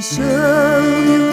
show you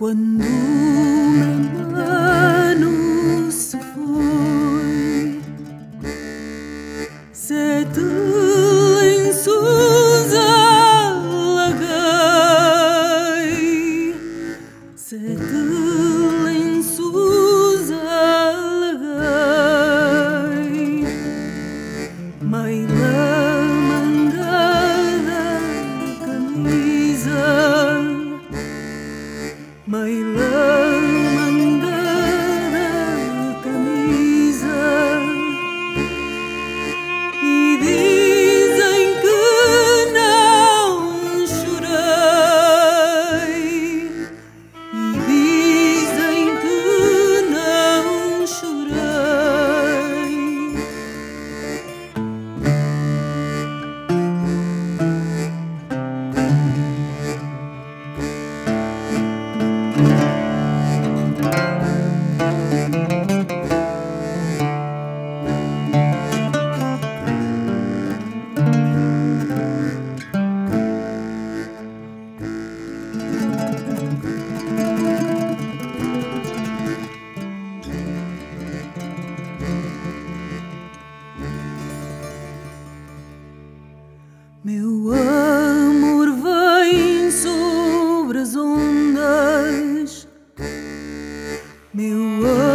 Quando meu mano se foi, sete lençóis alaguei, sete lençóis alaguei, mãe. Meu amor vem sobre as ondas, meu amor.